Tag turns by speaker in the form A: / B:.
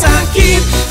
A: sakit.